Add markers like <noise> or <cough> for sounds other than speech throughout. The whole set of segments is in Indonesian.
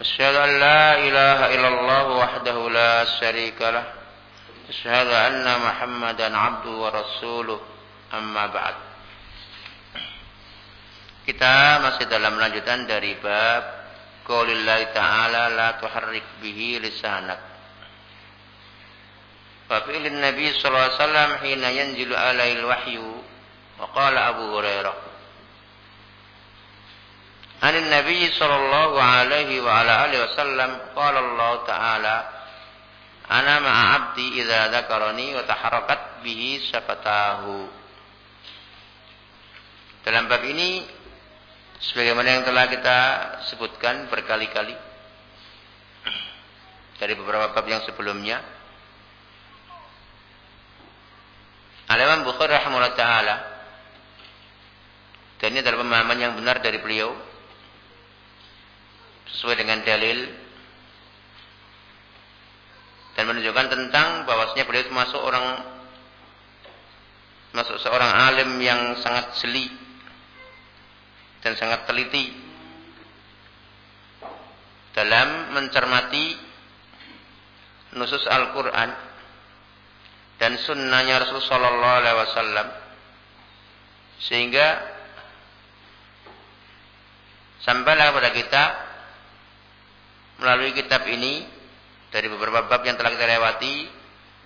أشهد أن لا إله إلا الله وحده لا شريك له أشهد أن محمدا عبده ورسوله أما بعد Kita masih dalam lanjutan dari bab Qulillahi ta'ala la tuharrik bihi lisanak. Fafi'lin Nabi SAW hina yanzilu alaihi wahyu wa qala Abu Hurairah. عن النبي صلى الله عليه وعلى آله وسلم قال الله تعالى أنا مع عبدي إذا ذكرني وتحركت به شفتاه dalam bab ini sebagaimana yang telah kita sebutkan berkali-kali dari beberapa bab yang sebelumnya Al-Imam Bukhari rahimahullah taala dan ini adalah pemahaman yang benar dari beliau sesuai dengan dalil dan menunjukkan tentang bahwasanya beliau termasuk orang masuk seorang alim yang sangat jeli dan sangat teliti dalam mencermati nusus Al-Quran dan sunnahnya Rasulullah Sallallahu Alaihi Wasallam sehingga sampailah kepada kita melalui kitab ini dari beberapa bab yang telah kita lewati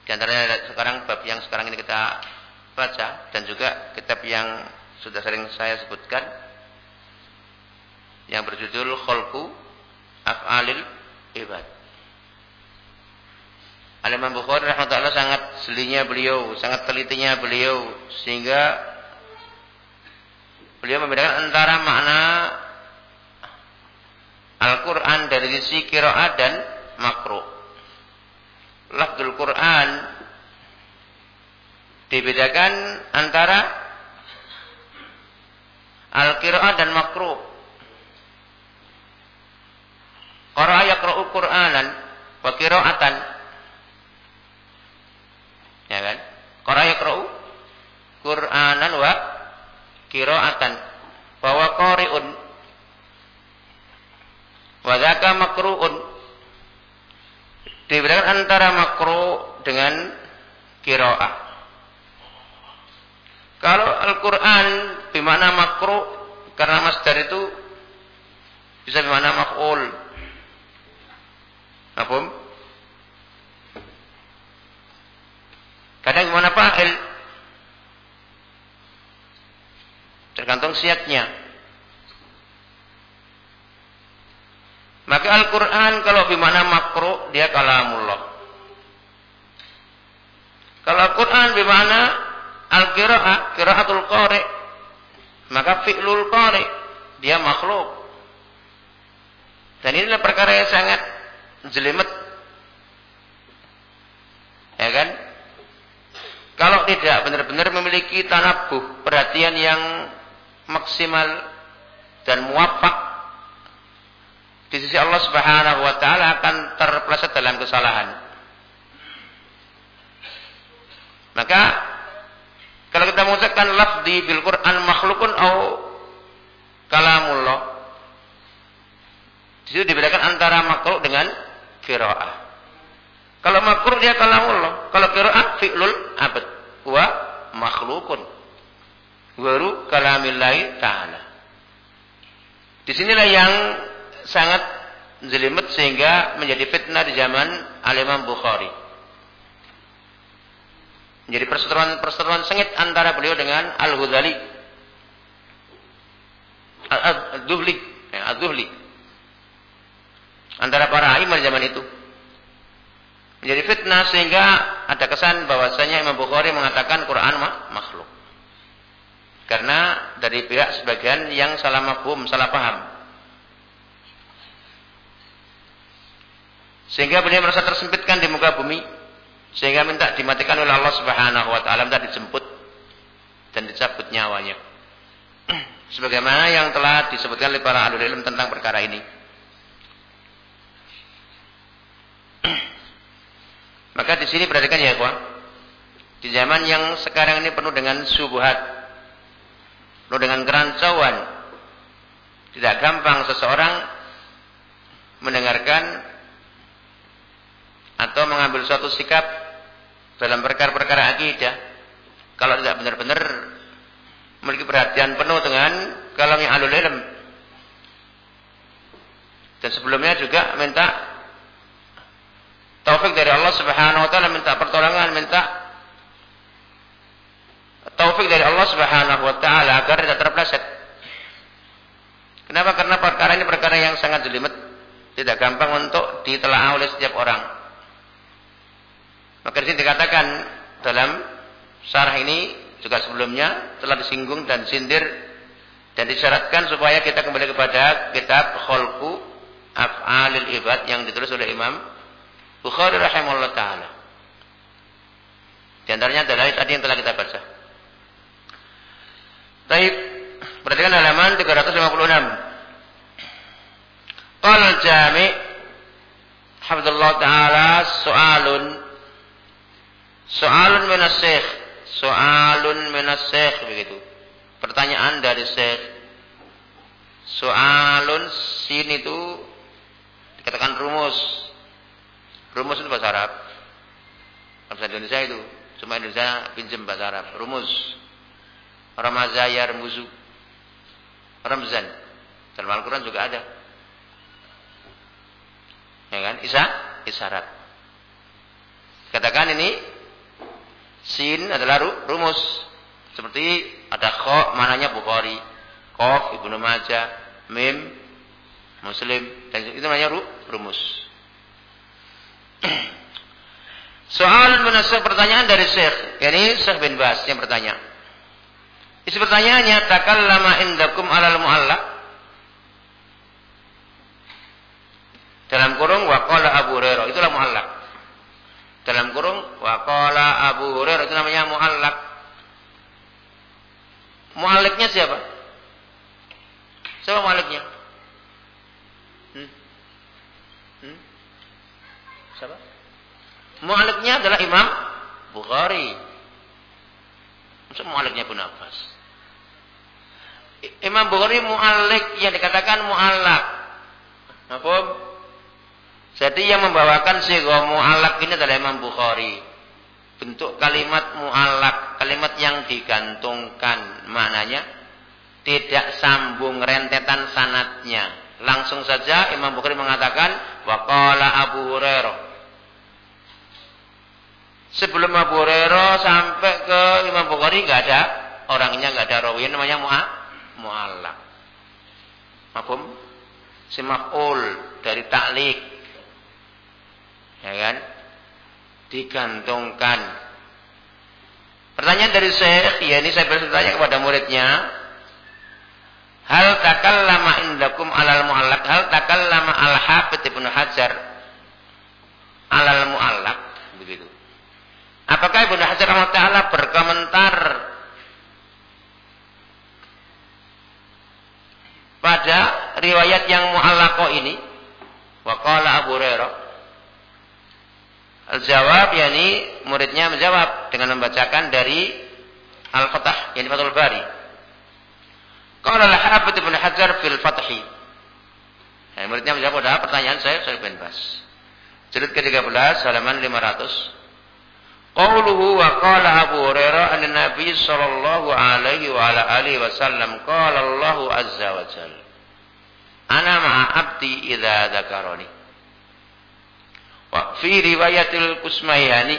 di antaranya sekarang bab yang sekarang ini kita baca dan juga kitab yang sudah sering saya sebutkan yang berjudul Kholku Af'alil Ibad. Al-Imam Bukhari rahmatullah sangat selinya beliau, sangat telitinya beliau sehingga beliau membedakan antara makna Al-Quran dari sisi kiraat dan makro. Lafzul Quran dibedakan antara al-qiraat dan makro. Qara'a yaqra'u Qur'anan wa qira'atan. Ya kan? Qara'a yaqra'u Qur'anan wa qira'atan. Bahwa qari'un Wadaka makruun. Dibedakan antara makruh dengan kiroah. Kalau Al-Quran bimana makruh karena masdar itu bisa bimana makul. Apa? Kadang bimana fa'il. Tergantung siapnya. Maka Al-Quran kalau bimana makro dia kalamullah. Kalau Al-Quran bimana al-qira'ah, qira'atul qari, maka fi'lul qari dia makhluk. Dan inilah perkara yang sangat jelimet. Ya kan? Kalau tidak benar-benar memiliki tanabuh, perhatian yang maksimal dan muafak di sisi Allah Subhanahu wa taala akan terpeleset dalam kesalahan. Maka kalau kita mengucapkan lafzi bil Quran makhlukun au kalamullah itu dibedakan antara makhluk dengan qiraah. Kalau makhluk dia kalamullah, kalau qiraah fi'lul abad wa makhlukun. Waru kalamillahi ta'ala. Di sinilah yang sangat jelimet sehingga menjadi fitnah di zaman Al-Imam Bukhari. Menjadi perseteruan-perseteruan sengit antara beliau dengan Al-Ghazali. Al-Duhli. Al-Duhli. Antara para imam zaman itu. Menjadi fitnah sehingga ada kesan bahwasanya Imam Bukhari mengatakan Quran makhluk. Karena dari pihak sebagian yang salah mafhum, salah paham. Sehingga beliau merasa tersempitkan di muka bumi. Sehingga minta dimatikan oleh Allah Subhanahu wa taala, minta dijemput dan dicabut nyawanya. <clears throat> Sebagaimana yang telah disebutkan oleh para ahli ilmu tentang perkara ini. <clears throat> Maka di sini perhatikan ya, kawan. Di zaman yang sekarang ini penuh dengan subuhat, penuh dengan kerancauan, tidak gampang seseorang mendengarkan atau mengambil suatu sikap dalam perkara-perkara akidah kalau tidak benar-benar memiliki perhatian penuh dengan kalangan alul ilm. Dan sebelumnya juga minta taufik dari Allah Subhanahu wa taala, minta pertolongan, minta taufik dari Allah Subhanahu wa taala agar tidak terpleset. Kenapa? Karena perkara ini perkara yang sangat jelimet, tidak gampang untuk ditelaah oleh setiap orang. Maka di sini dikatakan dalam syarah ini juga sebelumnya telah disinggung dan sindir dan disyaratkan supaya kita kembali kepada kitab Khalqu Af'alil Ibad yang ditulis oleh Imam Bukhari rahimahullah taala. Di antaranya adalah tadi yang telah kita baca. Baik, perhatikan halaman 356. Qala al-Jami' Hafizullah taala soalun soalun min syekh Soalun minas syekh begitu. Pertanyaan dari syekh. Soalun sin itu dikatakan rumus. Rumus itu bahasa Arab. Bahasa Indonesia itu. Cuma Indonesia pinjam bahasa Arab. Rumus. Ramazaya remuzu. Ramzan. Dalam Al-Quran juga ada. Ya kan? Isa, isyarat. Katakan ini Sin adalah rumus. Seperti ada kho, mananya Bukhari. Kof, Ibnu Majah. Mim, Muslim. Dan itu namanya rumus. <clears throat> Soal menasuk pertanyaan dari Syekh. Yani Syekh bin Bas yang bertanya. Isi pertanyaannya, takallama indakum alal mu'allak. Dalam kurung waqala Abu Hurairah. Itulah mu'allak dalam kurung waqala Abu Hurairah itu namanya muallak. Mualliknya siapa? Siapa mualliknya? Hmm? Hmm? Siapa? Mualliknya adalah Imam Bukhari. Maksud mualliknya pun Abbas. Imam Bukhari muallik yang dikatakan muallak. Apa? Jadi yang membawakan sigha mu'allak ini adalah Imam Bukhari. Bentuk kalimat mu'allak, kalimat yang digantungkan maknanya tidak sambung rentetan sanatnya. Langsung saja Imam Bukhari mengatakan waqala Abu Hurairah. Sebelum Abu Hurairah sampai ke Imam Bukhari nggak ada orangnya nggak ada rawi namanya mu'allak. Mafhum? Si dari taklik ya kan? Digantungkan. Pertanyaan dari Syekh, ya ini saya bertanya kepada muridnya, Hal takallama indakum alal mu'allak Hal takallama al hafid ibnu Hajar alal mu'allak begitu. Apakah Ibnu Hajar Taala berkomentar pada riwayat yang mu'allaqo ini? Waqala Abu Hurairah Al-jawab yakni muridnya menjawab dengan membacakan dari Al-Fatah yakni Fathul Bari. Qala al-Hafidz Ibnu Hajar fil Fathi. Ya, muridnya menjawab pada pertanyaan saya saya bin Bas. Jilid ke-13 halaman 500. Qauluhu wa qala Abu Hurairah an Nabi sallallahu alaihi wa ala alihi wasallam qala Allah azza wa jalla Ana ma'a abdi idza dzakarani fi riwayatil Kusmayani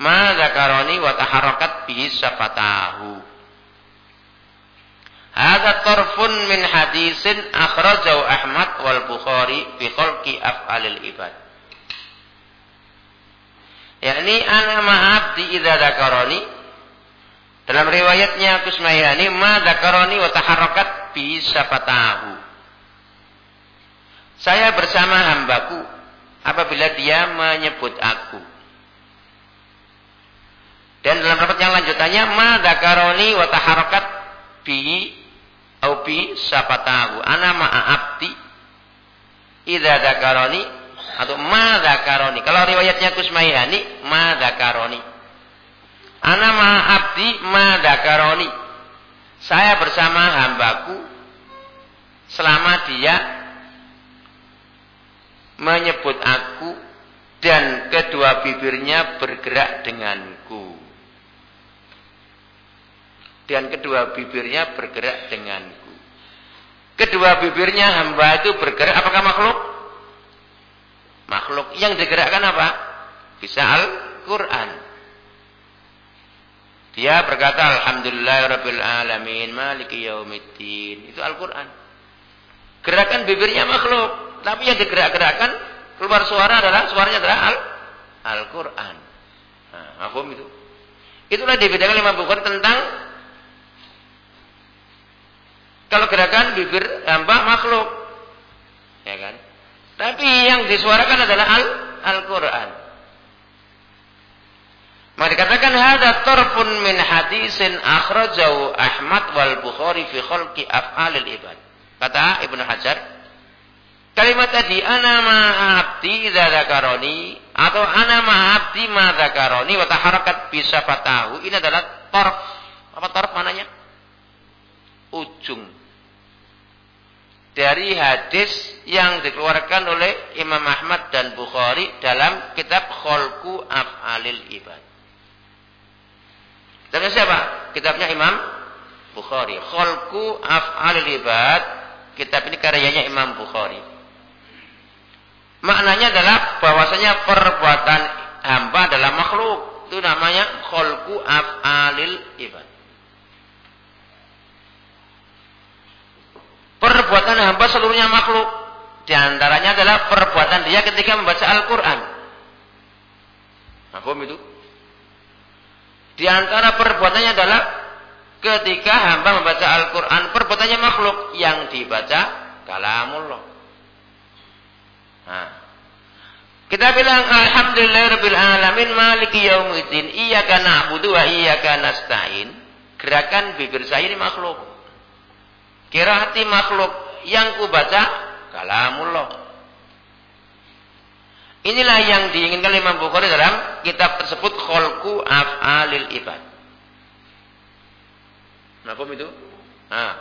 ma zakaroni wa taharakat bihi safatahu. Hadza tarfun min hadisin akhrajahu Ahmad wal Bukhari fi khalqi af'alil ibad. Yakni ana maaf di idza zakaroni dalam riwayatnya Kusmayani ma zakaroni wa taharakat bihi safatahu Saya bersama hambaku apabila dia menyebut aku. Dan dalam rapat yang lanjutannya ma dzakaroni wa taharakat bihi au bi sapatahu ana ma'a abdi idza dzakaroni atau ma dzakaroni. Kalau riwayatnya Kusmaihani ma dzakaroni. Ana ma'a abdi ma dzakaroni. Saya bersama hambaku selama dia menyebut aku dan kedua bibirnya bergerak denganku dan kedua bibirnya bergerak denganku. Kedua bibirnya hamba itu bergerak apakah makhluk? Makhluk yang digerakkan apa? Bisa Al-Quran. Dia berkata Alhamdulillah Rabbil Alamin Maliki Yaumiddin. Itu Al-Quran. Gerakan bibirnya makhluk. Tapi yang digerak-gerakkan keluar suara adalah suaranya adalah Al-Quran. Al nah, itu. Itulah dibedakan lima buku tentang kalau gerakan bibir hamba makhluk. Ya kan? Tapi yang disuarakan adalah Al-Qur'an. Al Maka dikatakan hadza tarfun min hadisin akhrajahu Ahmad wal Bukhari fi khalqi af'alil ibad. Kata Ibnu Hajar, kalimat tadi ana ma'abdi idza dzakaroni atau ana ma'abdi ma dzakaroni wa taharakat bisa fatahu ini adalah tarf. Apa tarf mananya? ujung dari hadis yang dikeluarkan oleh Imam Ahmad dan Bukhari dalam kitab Kholku Af'alil Ibad. Kitabnya siapa? Kitabnya Imam Bukhari. Kholku Af'alil Ibad. Kitab ini karyanya Imam Bukhari. Maknanya adalah bahwasanya perbuatan hamba adalah makhluk. Itu namanya Kholku Af'alil Ibad. Perbuatan hamba seluruhnya makhluk. Di antaranya adalah perbuatan dia ketika membaca Al-Quran. Mahfum itu? Di antara perbuatannya adalah ketika hamba membaca Al-Quran, perbuatannya makhluk yang dibaca kalamullah. Nah. Kita bilang alhamdulillahirabbil alamin maliki yaumiddin iyyaka na'budu wa iyyaka nasta'in. Gerakan bibir saya ini makhluk. Kiraati makhluk yang kubaca kalamullah. Inilah yang diinginkan Imam Bukhari dalam kitab tersebut Kholku Af'alil Ibad. Kenapa itu? Nah.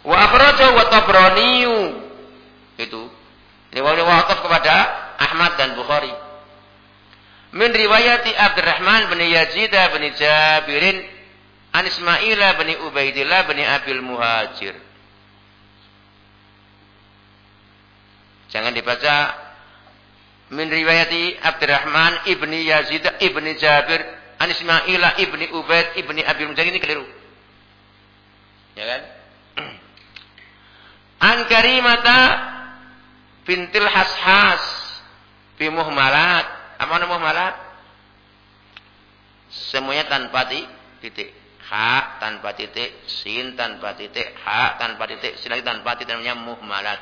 Wa akhrajahu wa Tabraniyu. Itu. Ini wakaf kepada Ahmad dan Bukhari. Min riwayati Abdurrahman bin Yazid bin Jabirin An Ismail bin Ubaidillah bin Abil Muhajir. Jangan dibaca min riwayati Abdurrahman ibni Yazid ibni Jabir an Ismail ibni Ubaid ibni Abil Muhajir ini keliru. Ya kan? <clears throat> An Karimata bintil Hashas bi muhmalat. Apa nama muhmalat? Semuanya tanpa titik ha tanpa titik, sin tanpa titik, ha tanpa titik, sin lagi tanpa titik namanya muhmalat.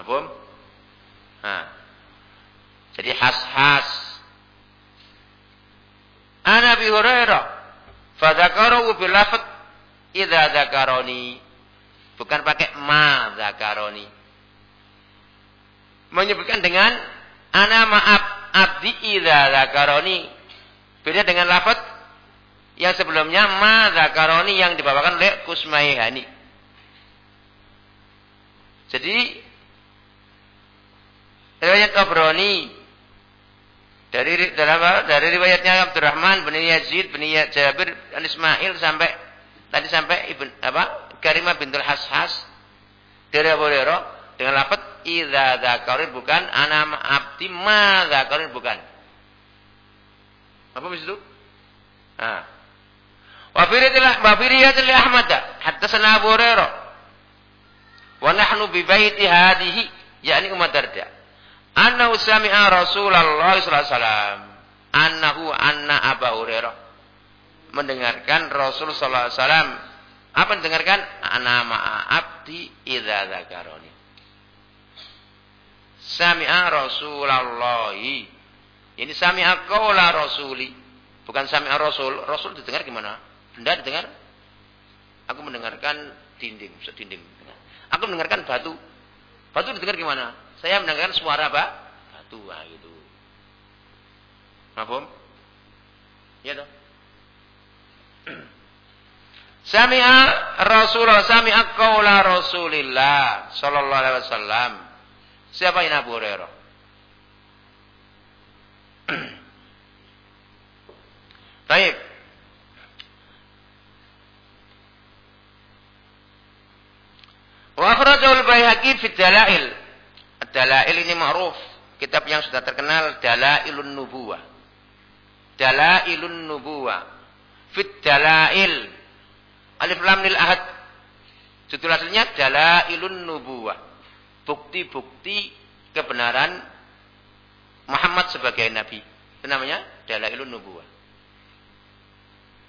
Paham? Nah. Jadi has-has. Ana bi Hurairah fadzakarahu bil lafz. Bukan pakai ma dzakaroni. Menyebutkan dengan ana maaf abdi idza dzakaroni. Beda dengan lafaz yang sebelumnya ma zakaroni yang dibawakan oleh Kusmaihani. Jadi riwayat Tabrani dari dari riwayatnya Abdurrahman bin Yazid bin Jabir bin Ismail sampai tadi sampai ibn apa Karimah bintul Hashas dari Abu dengan lafaz idza dzakarin bukan ana abdi ma dzakarin bukan. Apa maksud itu? Nah, Wa fi riwayatil Ahmad haddatsana Abu Hurairah wa nahnu bi baiti hadhihi yakni Umar Darda annahu sami'a Rasulullah sallallahu alaihi wasallam annahu anna Abu Hurairah mendengarkan Rasul sallallahu alaihi wasallam Apa yang dengarkan? Ana ma'a abdi idza dzakaroni. Sami'a Rasulullah. Ini sami'a qaula rasuli. Bukan sami'a Rasul. Rasul didengar gimana? Benda didengar? Aku mendengarkan dinding, dinding. Aku mendengarkan batu. Batu didengar gimana? Saya mendengarkan suara apa? Batu, ah gitu. Mahfum? Ya dong. Sami'a Rasulullah sami'a qaula Rasulillah sallallahu alaihi wasallam. Siapa ini Abu Hurairah? <clears throat> Baik. Wa akhrajul Baihaqi fi Dalail. Dalail ini ma'ruf, kitab yang sudah terkenal Dalailun Nubuwah. Dalailun Nubuwah. Fit Dalail Alif lam lil ahad. Judul aslinya Dalailun Nubuwah. Bukti-bukti kebenaran Muhammad sebagai nabi. Itu namanya Dalailun Nubuwah.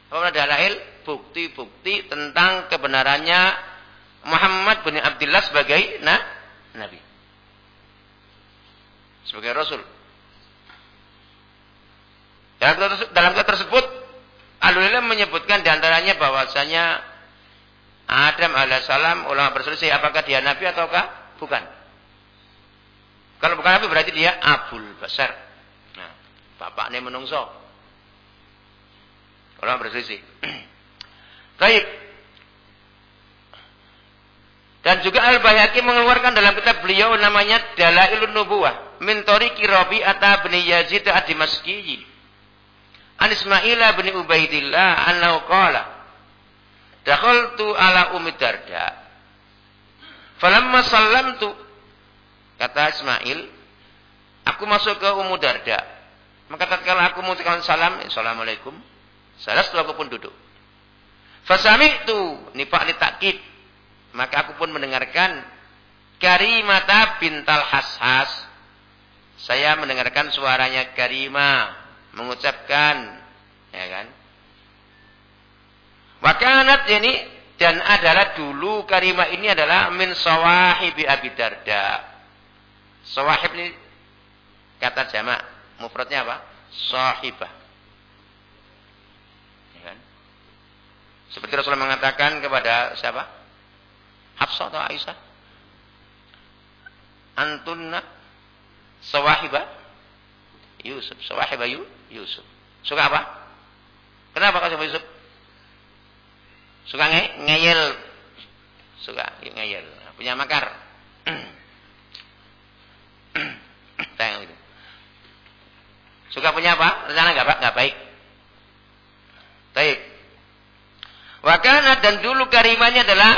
Apa dalail? Bukti-bukti tentang kebenarannya Muhammad bin Abdullah sebagai nah, nabi. Sebagai rasul. Dalam kitab tersebut Alul menyebutkan di antaranya bahwasanya Adam alaihissalam ulama berselisih apakah dia nabi ataukah bukan. Kalau bukan nabi berarti dia abul besar. Nah, bapaknya menungso. Ulama berselisih. <clears throat> Baik. Dan juga Al-Bayhaqi mengeluarkan dalam kitab beliau namanya Dalailun Nubuwah min tariqi Rabi'ata bin Yazid ad-Dimashqi An Ismail bin Ubaidillah annahu qala Dakhaltu ala Ummi Darda. Falamma sallamtu kata Ismail, aku masuk ke Ummu Darda. Maka tatkala aku mengucapkan salam, Assalamualaikum. Salah setelah aku pun duduk. Fasami'tu, ini Pak takkid. Maka aku pun mendengarkan Karimata bintal Hashas. Saya mendengarkan suaranya Karimah mengucapkan ya kan wakanat ini dan adalah dulu karimah ini adalah min sawahibi Abi Darda sawahib ini kata jamak mufradnya apa sahibah ya kan seperti Rasulullah mengatakan kepada siapa Hafsah atau Aisyah antunna sawahibah Yusuf. Sawahib Ayu Yusuf. Suka apa? Kenapa kau suka Yusuf? Suka nge ngeyel. Suka ngeyel. Punya makar. Tengok itu. Suka punya apa? Rencana nggak nggak baik. Baik. Wakana dan dulu karimanya adalah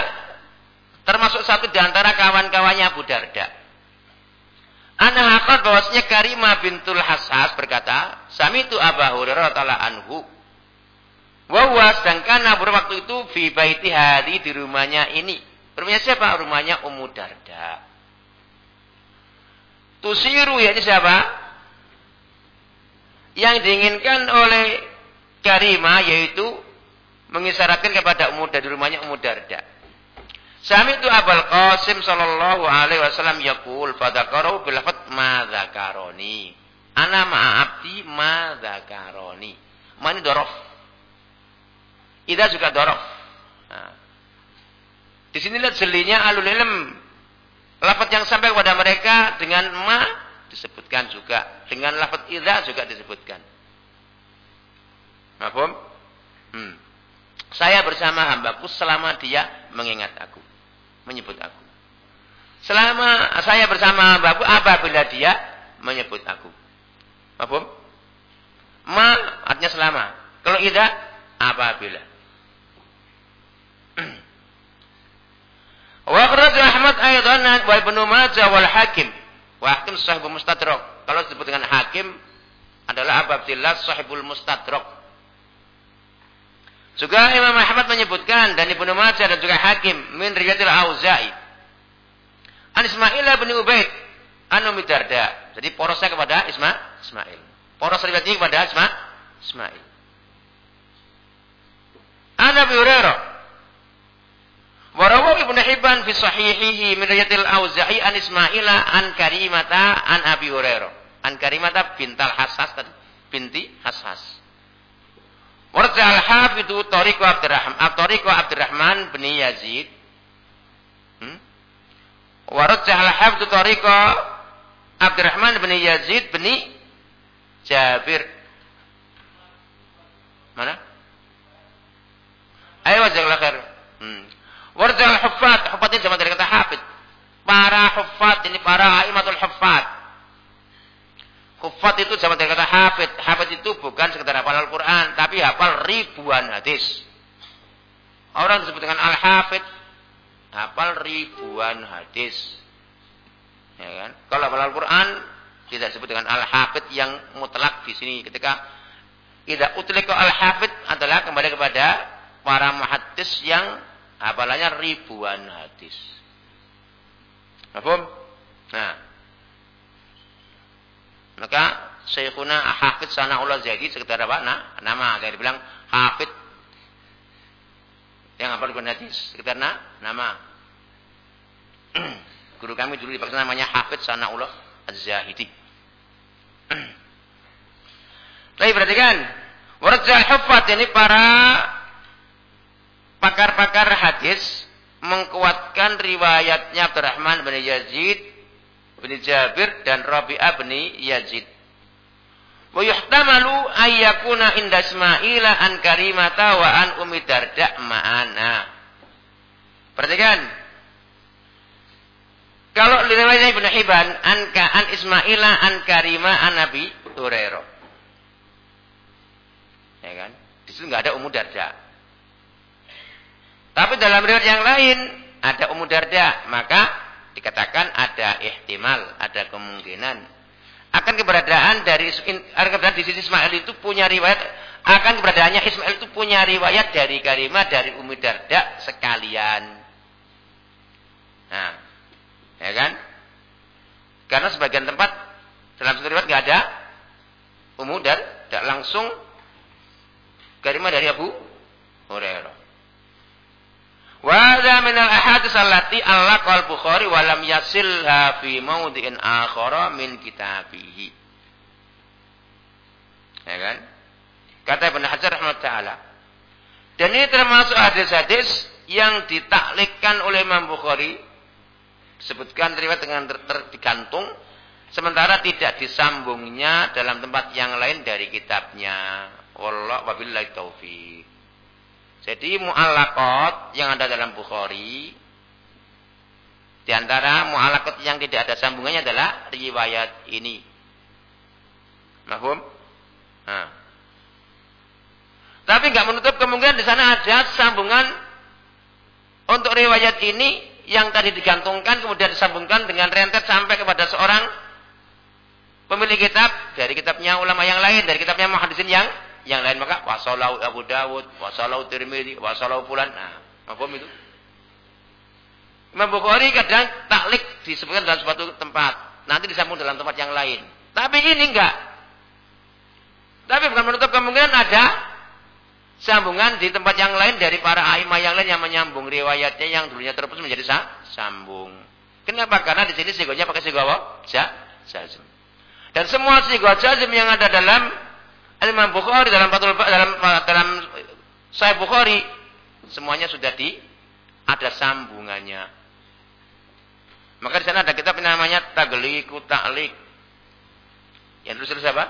termasuk satu di antara kawan-kawannya Abu Darda. Anak akal bahwasanya Karimah bintul Hasas berkata, Sami itu Abu Hurairah anhu. Wawa sedangkan Abu waktu itu fi baiti hadi di rumahnya ini. Rumahnya siapa? Rumahnya Ummu Darda. Tusiru ya ini siapa? Yang diinginkan oleh Karimah yaitu mengisyaratkan kepada Ummu Darda di rumahnya Ummu Darda. Sami itu Abul Qasim sallallahu alaihi wasallam yaqul fadzakarahu bil lafaz ma dzakaroni. Ana ma dzakaroni. Ma ini dorof. Ida juga dorof. Nah. Di sini lihat jelinya alul ilm. Lafaz yang sampai kepada mereka dengan ma disebutkan juga. Dengan lafaz idza juga disebutkan. Mahfum? Hmm. Saya bersama hambaku selama dia mengingat aku menyebut aku. Selama saya bersama babu apabila dia menyebut aku. Apa? Ma artinya selama. Kalau tidak apabila. Wa akhraj Ahmad aidan wa Ibnu Majah wal Hakim. Wa Hakim sahibul mustadrak. Kalau disebut dengan Hakim adalah Abu Abdillah sahibul mustadrak. Juga Imam Ahmad menyebutkan dan Ibnu Majah dan juga Hakim min riwayatil Auza'i. An Ismail bin Ubaid an Ummi Darda. Jadi porosnya kepada Isma Ismail. Poros riwayatnya kepada Isma Ismail. An Abi Hurairah Warawu Ibnu Hibban fi sahihihi min riwayatil Auza'i an Ismaila an Karimata an Abi Hurairah. An Karimata bintal Hassas binti Hassas. Warja al-hafidhu Tariqu Abdurrahman, Tariqu Abdurrahman bin Yazid. Hmm? Warja al-hafidhu Tariqu Abdurrahman bin Yazid bin Jabir. Mana? Ayo jazakallahu khair. Hmm. Warjal huffat, huffat ini zaman dari kata hafid. Para huffat ini para aimatul huffat. Huffat itu zaman dari kata hafid. Hafid itu bukan sekedar hafal Al-Quran, tapi hafal ribuan hadis. Orang disebut dengan al-hafid, hafal ribuan hadis. Ya kan? Kalau hafal Al-Quran, tidak disebut dengan al-hafid yang mutlak di sini. Ketika tidak utlika al-hafid adalah kembali kepada para muhaddis yang Hafalannya ribuan hadis. Apa? Nah. Maka Syekhuna Hafid Sana'ullah Zaidi sekitar apa? Nah, nama. Saya bilang Hafid yang hafal ribuan hadis. Sekitar nah, nama. <clears throat> Guru kami dulu dipaksa namanya Hafid Sana'ullah Az-Zahidi. <clears throat> Tapi perhatikan. Warjal Hufat ini para pakar-pakar hadis mengkuatkan riwayatnya Abdurrahman bin Yazid bin Jabir dan Rabi'ah bin Yazid. Wa yuhtamalu ayyakuna inda Ismaila an Karimata wa an Umi Darda ma'ana. Perhatikan. Kalau riwayatnya Ibnu Hibban an ka an Ismaila an Karima an Nabi Hurairah. Ya kan? Di situ enggak ada Ummu Darda. Tapi dalam riwayat yang lain ada Ummu Darda, maka dikatakan ada ihtimal, ada kemungkinan. Akan keberadaan dari keberadaan di sisi Ismail itu punya riwayat akan keberadaannya Ismail itu punya riwayat dari Karimah dari Ummu Darda sekalian. Nah, ya kan? Karena sebagian tempat dalam satu riwayat nggak ada Ummu Darda langsung Karimah dari Abu Hurairah. Wa hadza min al-ahadits allati allaqal Bukhari wa lam yasilha fi mawdi'in akhara min kitabihi. Ya kan? Kata Ibnu Hajar rahimahullah Dan ini termasuk hadis-hadis yang ditaklikkan oleh Imam Bukhari disebutkan riwayat dengan ter, ter, digantung sementara tidak disambungnya dalam tempat yang lain dari kitabnya. Wallahu wabillahi taufik. Jadi mu'alakot yang ada dalam Bukhari di antara mu'alakot yang tidak ada sambungannya adalah riwayat ini. Mahfum? Nah. Tapi nggak menutup kemungkinan di sana ada sambungan untuk riwayat ini yang tadi digantungkan kemudian disambungkan dengan rentet sampai kepada seorang pemilik kitab dari kitabnya ulama yang lain, dari kitabnya muhadisin yang yang lain maka wasalau Abu Dawud, wasalau Tirmidzi, wasalau fulan. Nah, apa itu? Imam Bukhari kadang taklik disebutkan dalam suatu tempat, nanti disambung dalam tempat yang lain. Tapi ini enggak. Tapi bukan menutup kemungkinan ada sambungan di tempat yang lain dari para aimah yang lain yang menyambung riwayatnya yang dulunya terputus menjadi sah, sambung. Kenapa? Karena di sini sigonya pakai sigo apa? Ja, jazm. Dan semua sigo jazm yang ada dalam Imam Bukhari dalam Fathul dalam dalam Sahih Bukhari semuanya sudah di ada sambungannya. Maka di sana ada kitab yang namanya Tagliku Ta'lik. Yang tulis siapa?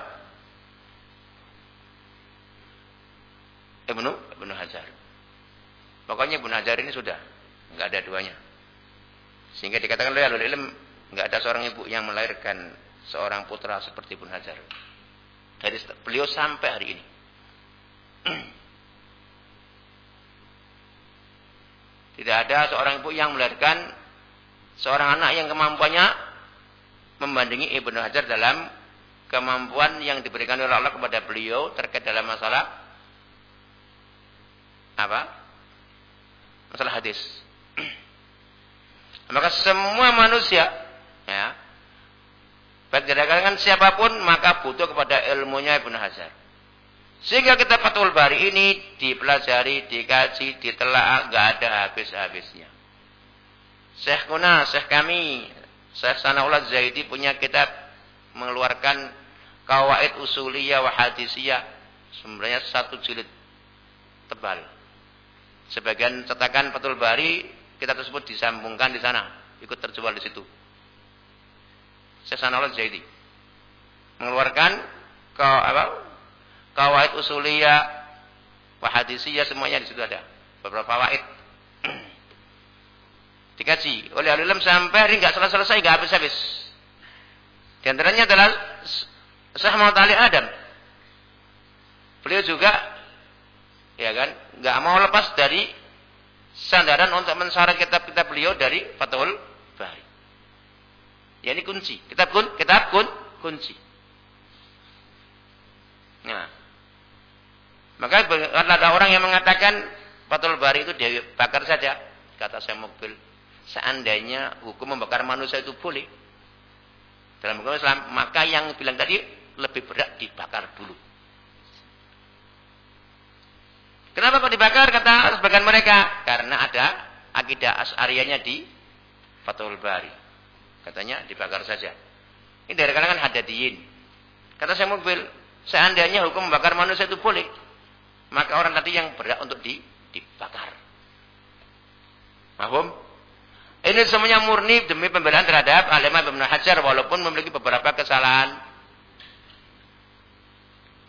Ibnu Ibnu Hajar. Pokoknya Ibnu Hajar ini sudah enggak ada duanya. Sehingga dikatakan oleh ilm enggak ada seorang ibu yang melahirkan seorang putra seperti Ibnu Hajar dari beliau sampai hari ini. <clears throat> Tidak ada seorang ibu yang melahirkan seorang anak yang kemampuannya membandingi Ibnu Hajar dalam kemampuan yang diberikan oleh Allah kepada beliau terkait dalam masalah apa? Masalah hadis. <clears throat> Maka semua manusia Kalangan siapa pun maka butuh kepada ilmunya Ibnu Hajar. Sehingga kita Fathul Bari ini dipelajari, dikaji, ditelaah, nggak ada habis-habisnya. Syekh Kuna, Syekh kami, Syekh Sanaullah Zaidi punya kitab mengeluarkan kawaid usuliyah wa hadisiyah. Sebenarnya satu jilid tebal. Sebagian cetakan Fathul Bari kita tersebut disambungkan di sana, ikut terjual di situ. Syekh Sanaullah Zaidi mengeluarkan ke apa kawaid usuliyah, wahadisiyah semuanya di situ ada. Beberapa fawaid. <clears throat> Dikaji oleh alim sampai hari nggak selesai-selesai, nggak habis-habis. Di antaranya adalah Muhammad Ali Adam. Beliau juga ya kan nggak mau lepas dari sandaran untuk mensyarat kitab-kitab beliau dari Fathul. Ya ini kunci. Kitab kun, kitab kun, kunci. Nah, maka ada orang yang mengatakan Fathul Bari itu dibakar saja. Kata saya mobil. Seandainya hukum membakar manusia itu boleh. Dalam hukum Islam. Maka yang bilang tadi lebih berat dibakar dulu. Kenapa kok dibakar? Kata sebagian mereka. Karena ada akidah as'ariyanya di Fathul Bari. Katanya dibakar saja. Ini dari kalangan hadadiyin. Kata saya mobil. Seandainya hukum membakar manusia itu boleh maka orang tadi yang berhak untuk di, dibakar. Mahum? Ini semuanya murni demi pembelaan terhadap Alimah Ibn Hajar walaupun memiliki beberapa kesalahan.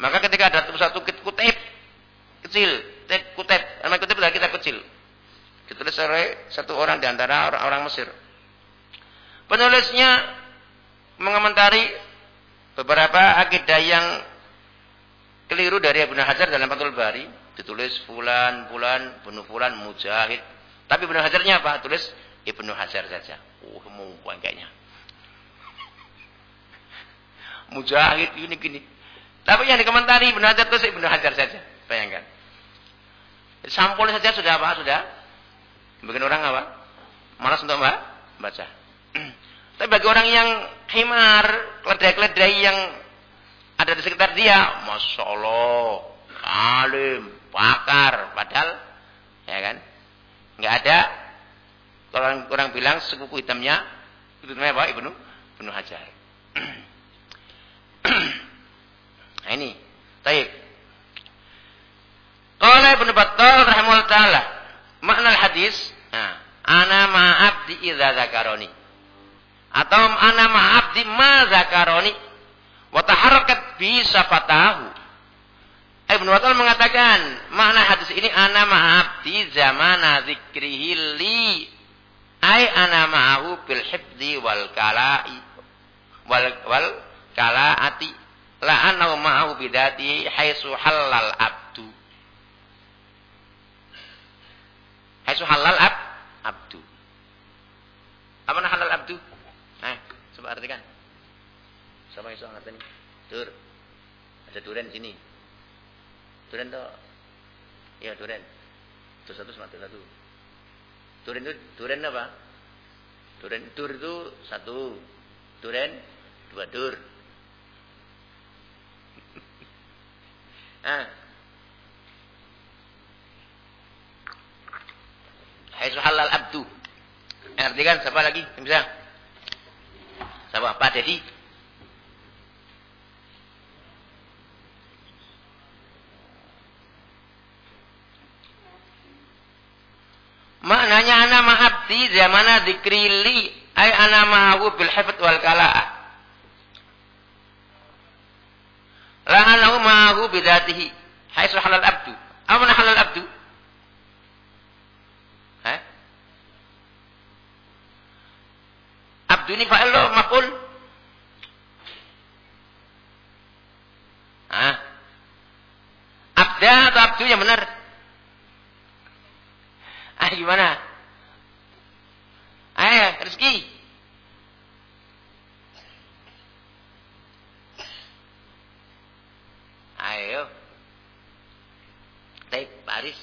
Maka ketika ada satu kutip kecil, kutip, nama kutip kitab kecil. Ditulis oleh satu orang di antara orang, orang Mesir. Penulisnya mengomentari beberapa akidah yang keliru dari Ibnu Hajar dalam Fathul Bari. Ditulis fulan fulan bunuh fulan mujahid. Tapi Ibnu Hajarnya apa? Tulis Ibnu Hajar saja. Oh mau kayaknya. Mujahid ini gini. Tapi yang dikomentari Ibnu Hajar itu Ibnu Hajar saja. Bayangkan. Sampul saja sudah apa? Sudah bikin orang apa? Malas untuk mbak baca <clears throat> tapi bagi orang yang himar keledai-keledai yang ada di sekitar dia, masya Allah, alim, pakar, padahal ya kan, nggak ada. Orang orang bilang sekuku hitamnya itu namanya apa? Ibnu Ibnu Hajar. <clears throat> nah ini, taib. Kalau Ibnu Battal rahimahullah taala, makna hadis, nah, ana ma'abdi idza zakaroni. Atau ana ma'abdi ma zakaroni Wataharakat bisa fatahu. Ibnu Battal mengatakan, makna hadis ini ana ma'abdi zamana zikrihi li. Ay ana ma'ahu bil hibdi wal kala'i. Wal, wal kala'ati. La ana ma'ahu bidati haisu halal abdu. Haisu halal ab, abdu. Apa halal coba artikan. Sama iso ngerti Dur. Ada duren sini. Duren tuh. Iya duren. Tuh satu sama satu. Duren itu duren apa? Duren dur itu satu. Duren dua dur. <laughs> ah. Hai halal abdu. Artikan siapa lagi? Bisa? Siapa? Pak Dedi? Maknanya ana ma'abdi zamana dikrili ay ana ma'ahu bil hifd wal kala'ah. La anahu ma'ahu bidatihi. Hai halal abdu. Apa halal abdu? Hah? Abdu ini fa'il lo maf'ul. Hah? Abda atau abdu yang benar? Ah gimana? Ayo, rezeki. Ayo. Baik, Paris.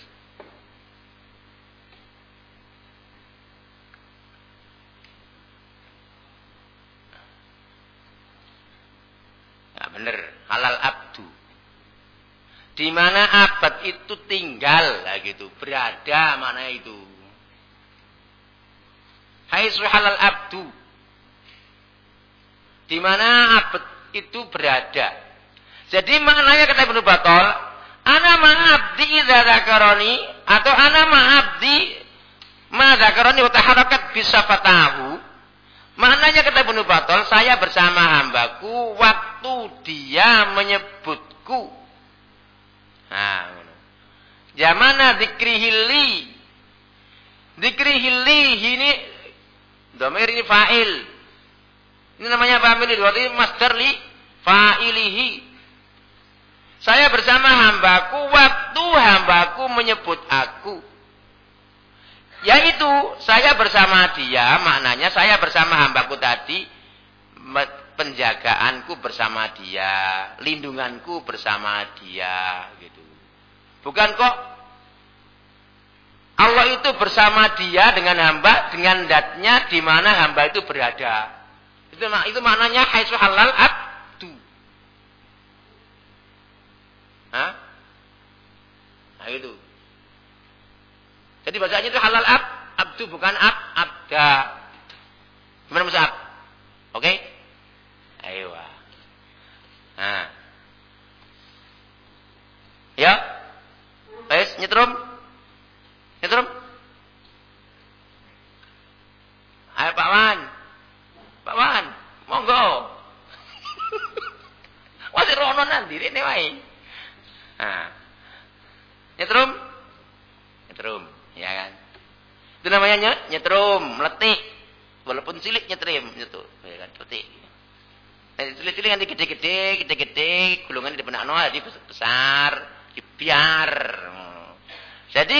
Ya benar, halal abdu. Mana abad itu tinggal, lah gitu, berada mana itu. Hai halal abdu. Di mana abad itu berada. Jadi maknanya kata Ibnu Batol, ana ma'abdi idza dzakarani atau ana ma'abdi ma dzakarani wa taharakat bisa fatahu. Maknanya kata Ibnu Batol, saya bersama hambaku waktu dia menyebutku Nah, Jamana dikri hili. Dikri hili ini domir ini fa'il. Ini namanya fa'il berarti master li fa'ilihi. Saya bersama hambaku waktu hambaku menyebut aku. Yaitu saya bersama dia, maknanya saya bersama hambaku tadi penjagaanku bersama dia, lindunganku bersama dia gitu. Bukan kok Allah itu bersama dia dengan hamba dengan datnya di mana hamba itu berada. Itu itu maknanya haitsu halal abdu. Hah? Nah itu. Jadi bacanya itu halal ab, abdu bukan ab, abda. Gimana Mas Oke? Okay? Ayo. Nah. Ya. Wes nyetrum. Nyetrum. Ayo Pak Wan. Pak Wan, monggo. <laughs> Masih rono nanti ini wae. Nah. Nyetrum. Nyetrum, ya kan? Itu namanya nyetrum, meletik. Walaupun cilik nyetrim, nyetrum, ya kan? Meletik. Eh, cilik-cilik nanti gede-gede, gede-gede, gulungan di depan jadi besar, biar. Jadi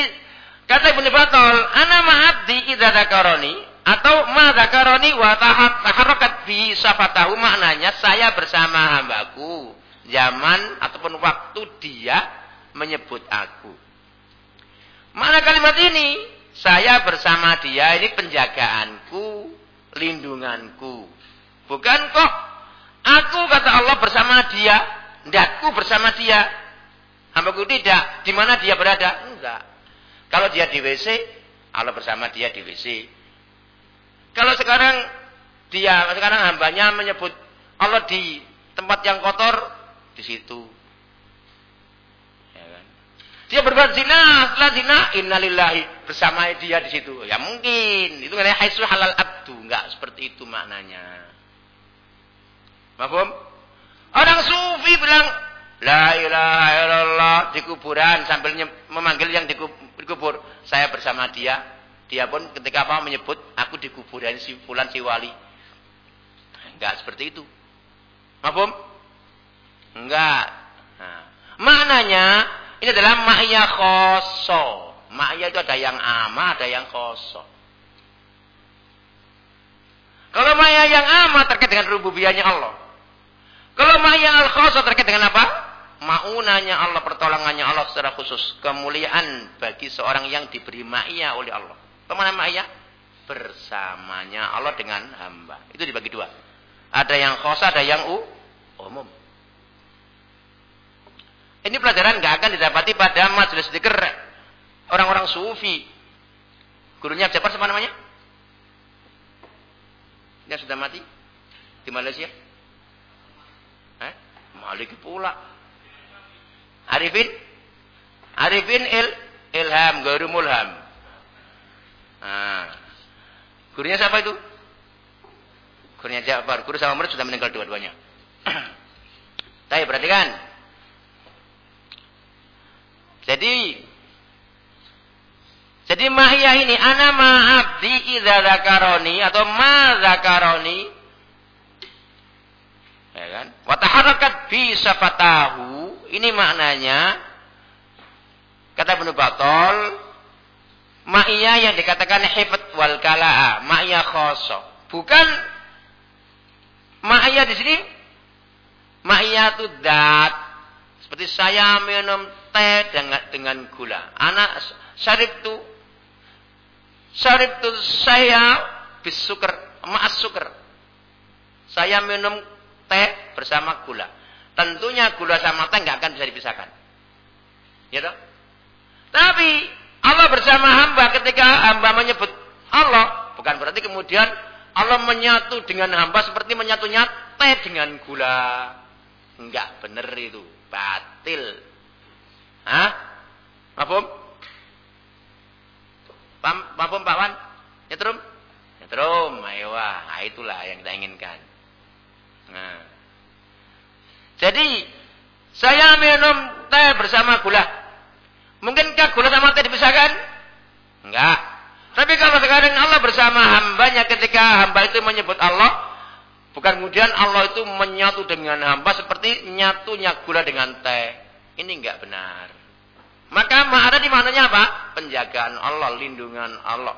kata Ibnu Batol, ana ma'abdi idza dzakaroni atau ma dzakaroni wa tahat bi safatahu maknanya saya bersama hambaku zaman ataupun waktu dia menyebut aku. Mana kalimat ini? Saya bersama dia ini penjagaanku, lindunganku. Bukan kok Aku kata Allah bersama dia, ndakku bersama dia. Hambaku tidak. Di mana dia berada? Enggak. Kalau dia di WC, Allah bersama dia di WC. Kalau sekarang dia sekarang hambanya menyebut Allah di tempat yang kotor di situ. Ya kan? Dia berbuat zina, setelah zina innalillahi bersama dia di situ. Ya mungkin itu namanya haisu halal abdu, enggak seperti itu maknanya. Mahfum? Orang sufi bilang La ilaha illallah di kuburan sambil memanggil yang dikubur. Saya bersama dia. Dia pun ketika mau menyebut aku di kuburan si fulan si wali. Enggak seperti itu. Mahfum? Enggak. Nah, maknanya ini adalah ma'ya khoso. Ma'ya itu ada yang ama, ada yang khoso. Kalau ma'ya yang ama terkait dengan rububiyahnya Allah. Kalau ma'ya al-khasa terkait dengan apa? Maunanya Allah, pertolongannya Allah secara khusus. Kemuliaan bagi seorang yang diberi ma'ya oleh Allah. Ke mana ma'ya? Bersamanya Allah dengan hamba. Itu dibagi dua. Ada yang khasa, ada yang u, umum. Ini pelajaran nggak akan didapati pada majelis dikir orang-orang sufi. Gurunya siapa sama namanya? Yang sudah mati di Malaysia. Maliki pula. Arifin? Arifin il ilham, garu mulham. Nah. Gurunya siapa itu? Gurunya Ja'far. Guru sama murid sudah meninggal dua-duanya. <clears throat> Tapi perhatikan. Jadi jadi mahiyah ini ana ma'abdi idza zakaroni atau ma zakaroni Ya kan? Wa taharakat fi safatahu. Ini maknanya kata Ibnu Batol ma'iyah yang dikatakan hifat wal kalaa, ma'iyah khoso. Bukan ma'iyah di sini ma'iyah itu dat. Seperti saya minum teh dengan dengan gula. Anak syarif itu syarif itu saya bisukar, maas sukar. Saya minum teh bersama gula. Tentunya gula sama teh nggak akan bisa dipisahkan. Ya toh? Tapi Allah bersama hamba ketika hamba menyebut Allah, bukan berarti kemudian Allah menyatu dengan hamba seperti menyatunya teh dengan gula. Enggak benar itu, batil. Hah? Mafhum? Mafhum Pak Wan? Nyetrum? Nyetrum, ayo wah, nah, itulah yang kita inginkan. Nah. Jadi, saya minum teh bersama gula. Mungkinkah gula sama teh dipisahkan? Enggak. Tapi kalau sekarang Allah bersama hambanya ketika hamba itu menyebut Allah, bukan kemudian Allah itu menyatu dengan hamba seperti nyatunya gula dengan teh. Ini enggak benar. Maka ada di mananya apa? Penjagaan Allah, lindungan Allah.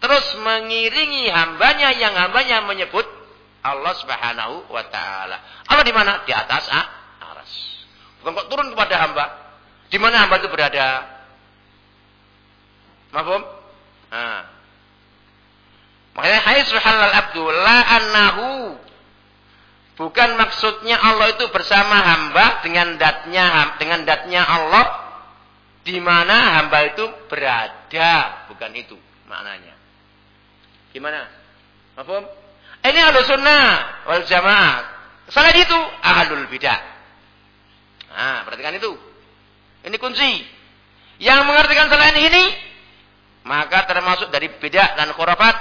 Terus mengiringi hambanya yang hambanya menyebut Allah Subhanahu wa taala. Allah di mana? Di atas ah, aras. Bukan kok turun kepada hamba. Di mana hamba itu berada? Mahfum? Nah. Makanya hai subhanal abdu la annahu bukan maksudnya Allah itu bersama hamba dengan datnya dengan datnya Allah di mana hamba itu berada, bukan itu maknanya. Gimana? Mahfum? Ini ahlu sunnah wal jamaah. Salah itu ahlul bidah. Nah, perhatikan itu. Ini kunci. Yang mengartikan selain ini maka termasuk dari beda dan khurafat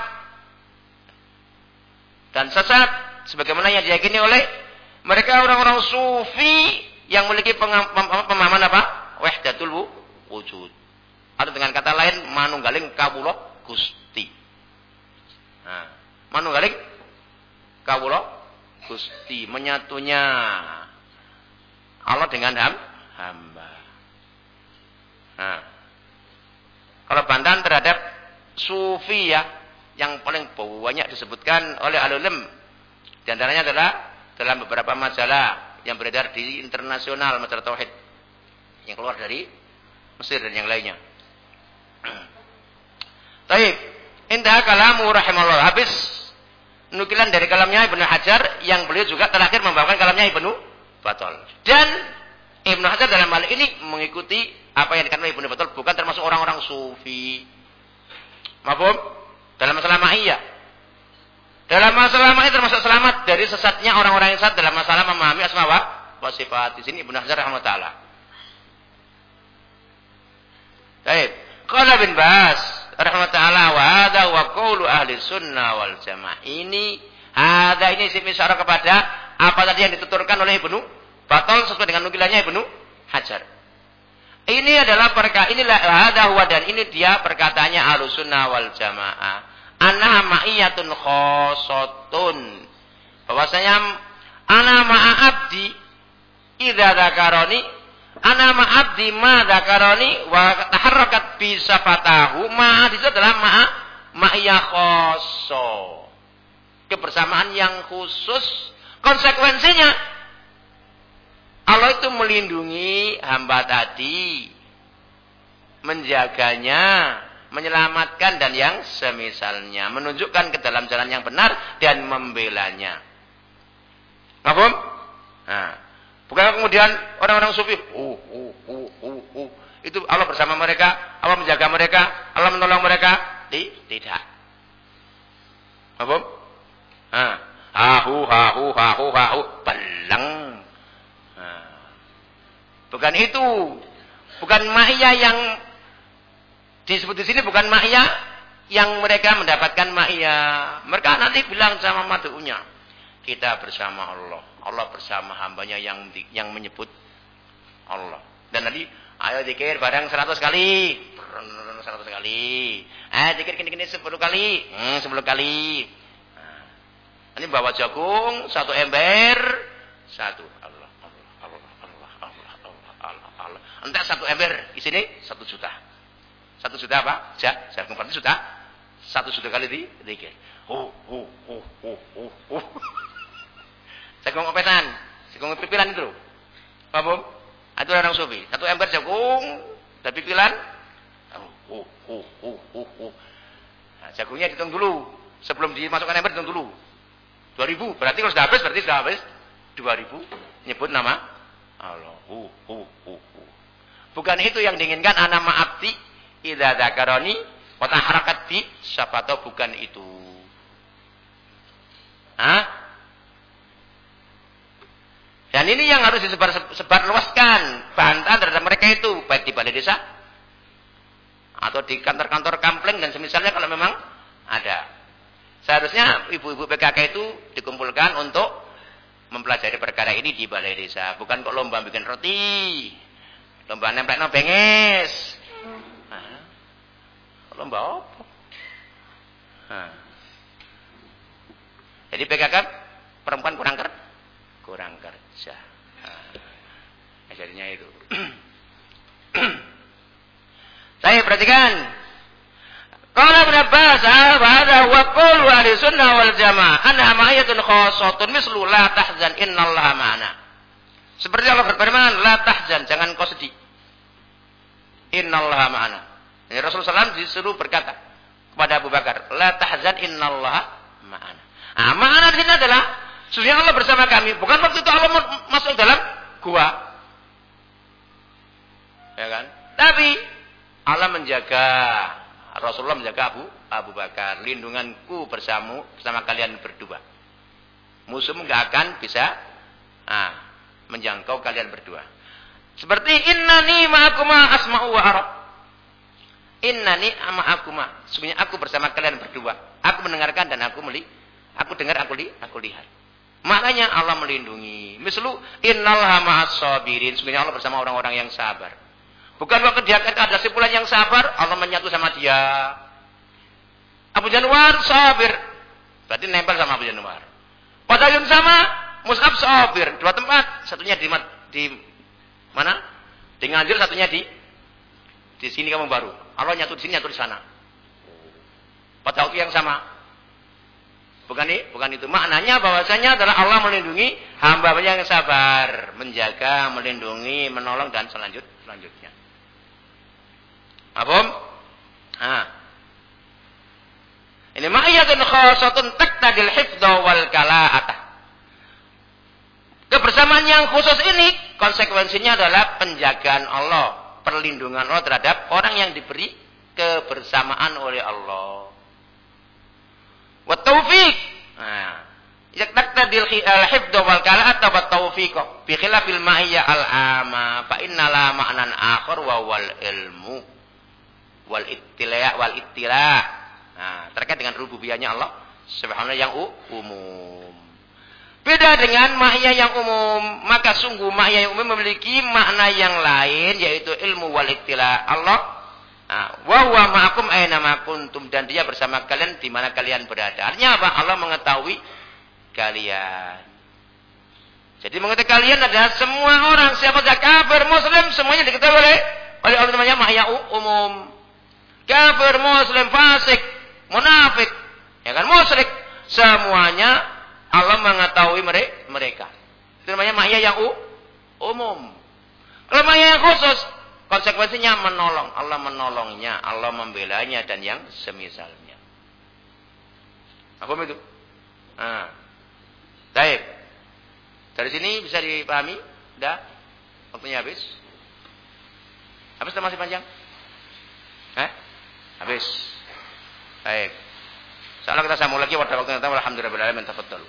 dan sesat sebagaimana yang diyakini oleh mereka orang-orang sufi yang memiliki pemahaman apa? Wahdatul wujud. Atau dengan kata lain manunggaling kawula Gusti. Nah, manunggaling kawula Gusti menyatunya Allah dengan ham, hamba. Nah, kalau bantahan terhadap sufi ya, yang paling banyak disebutkan oleh alulim, di antaranya adalah dalam beberapa majalah yang beredar di internasional majalah tauhid yang keluar dari Mesir dan yang lainnya. <clears throat> Taib, indah kalamu rahimahullah. Habis nukilan dari kalamnya Ibnu Hajar yang beliau juga terakhir membawakan kalamnya Ibnu Batal. Dan Ibnu Hajar dalam hal ini mengikuti apa yang dikatakan Ibnu Batal bukan termasuk orang-orang sufi. Mafhum? Dalam masalah ma'iyah. Dalam masalah ma'iyah termasuk selamat dari sesatnya orang-orang yang sesat dalam masalah memahami asma wa sifat. Di sini Ibnu Hajar rahimahullah Baik. Qala bin Bas rahimahullah wa hadza wa qawlu ahli sunnah wal jamaah. Ini ada ini isyarah kepada apa tadi yang dituturkan oleh Ibnu Batal sesuai dengan nukilannya Ibnu Hajar. Ini adalah perkara inilah ada huwa dan ini dia perkataannya Ahlussunnah wal Jamaah. Ana ma'iyatun khosotun. Bahwasanya ana ma'abdi idza dzakaroni ana ma'abdi ma dzakaroni wa taharrakat bi safatahu ma itu adalah ma'a ma'iyah khoso. Kebersamaan yang khusus konsekuensinya Allah itu melindungi hamba tadi, menjaganya, menyelamatkan dan yang semisalnya, menunjukkan ke dalam jalan yang benar dan membelanya. Ngapun? Nah, bukan kemudian orang-orang sufi, uh, uh, uh, uh, uh, itu Allah bersama mereka, Allah menjaga mereka, Allah menolong mereka, tidak. Ngapun? Nah, hahu, hahu, hahu, hahu, beleng Bukan itu. Bukan ma'iyah yang disebut di sini bukan ma'iyah yang mereka mendapatkan ma'iyah. Mereka nanti bilang sama madu'unya. Kita bersama Allah. Allah bersama hambanya yang yang menyebut Allah. Dan nanti ayo dikir bareng 100 kali. 100 kali. Eh dikir kini-kini 10 kali. Hmm, 10 kali. Nah, ini bawa jagung, satu ember, satu Entah satu ember sini satu juta. Satu juta apa? Ja, jagung berarti juta. Satu juta kali di dikir. Oh, oh, oh, oh, oh, oh. Jagung opetan, jagung pipilan itu. Paham? Itu orang sufi. Satu ember jagung dan pipilan. Oh, oh, oh, oh, oh. Nah, jagungnya dihitung dulu. Sebelum dimasukkan ember dihitung dulu. 2000. Berarti kalau sudah habis berarti sudah habis 2000. Nyebut nama Allah. Uh, uh, uh, uh. Bukan itu yang diinginkan anak ma'abdi idza dzakarani wa taharakat bi siapa tahu bukan itu. Hah? Dan ini yang harus disebar sebar luaskan bantahan terhadap mereka itu baik di balai desa atau di kantor-kantor kampleng dan semisalnya kalau memang ada. Seharusnya ibu-ibu PKK itu dikumpulkan untuk mempelajari perkara ini di balai desa. Bukan kok lomba bikin roti. Lomba nempel no benges. Nah, lomba apa? Nah. Jadi PKK perempuan kurang kerja. Kurang kerja. Nah, jadinya itu. <clears throat> Saya perhatikan. Qala Ibn Abbas, "Hadza huwa qaulu ahli sunnah wal jamaah, anna ma'iyatun khassatun mislu la tahzan innallaha ma'ana." Seperti Allah berfirman, "La tahzan, jangan kau sedih. Innallaha ma'ana." Jadi Rasulullah SAW disuruh berkata kepada Abu Bakar, "La tahzan innallaha ma'ana." Ah, ma'ana di sini adalah sesungguhnya Allah bersama kami. Bukan waktu itu Allah masuk dalam gua. Ya kan? Tapi Allah menjaga Rasulullah menjaga Abu Abu Bakar, lindunganku bersama bersama kalian berdua. Musuh nggak akan bisa ah, menjangkau kalian berdua. Seperti innani ma'akuma asma'u wa arab. Innani ma'akuma. Sebenarnya aku bersama kalian berdua. Aku mendengarkan dan aku meli, aku dengar, aku li, aku lihat. Maknanya Allah melindungi. Mislu innal ma'as sabirin. Sebenarnya Allah bersama orang-orang yang sabar. Bukan waktu dia ada simpulan yang sabar, Allah menyatu sama dia. Abu Januar sabir. Berarti nempel sama Abu Januar. Pada yang sama, Mus'ab sabir. Dua tempat. Satunya di, di mana? Di Nganjur, satunya di di sini kamu baru. Allah nyatu di sini, nyatu di sana. Pada waktu yang sama. Bukan bukan itu. Maknanya bahwasanya adalah Allah melindungi hamba yang sabar, menjaga, melindungi, menolong dan selanjut selanjutnya. Apa? Ah. Ini ma'iyatun khasatun taqtadil hifdha wal kala'ata. Kebersamaan yang khusus ini konsekuensinya adalah penjagaan Allah, perlindungan Allah terhadap orang yang diberi kebersamaan oleh Allah. Wa taufiq. Nah, Yaktadil al-hifdha wal kala'ata wa taufiq bi khilafil ma'iyya al-ama fa innala ma'nan akhar wa wal ilmu wal ittila wal ittila. Nah, terkait dengan rububiyahnya Allah subhanahu yang umum. Beda dengan makna yang umum, maka sungguh makna yang umum memiliki makna yang lain yaitu ilmu wal ittila. Allah wa huwa ma'akum aina ma kuntum dan dia bersama kalian di mana kalian berada. Artinya apa? Allah mengetahui kalian. Jadi mengetahui kalian adalah semua orang siapa saja kafir, muslim semuanya diketahui oleh oleh Allah namanya makna umum kafir, muslim, fasik, munafik, ya kan musyrik, semuanya Allah mengetahui mereka. Itu namanya makya yang umum. Kalau makya yang khusus, konsekuensinya menolong. Allah menolongnya, Allah membelanya dan yang semisalnya. Apa itu? Nah. Baik. Dari sini bisa dipahami? Sudah? Waktunya habis? Habis atau masih panjang? Eh? Habis. Baik. Salah kita sambung lagi pada waktu yang tahu. Alhamdulillah. Tafadhalu.